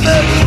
velvet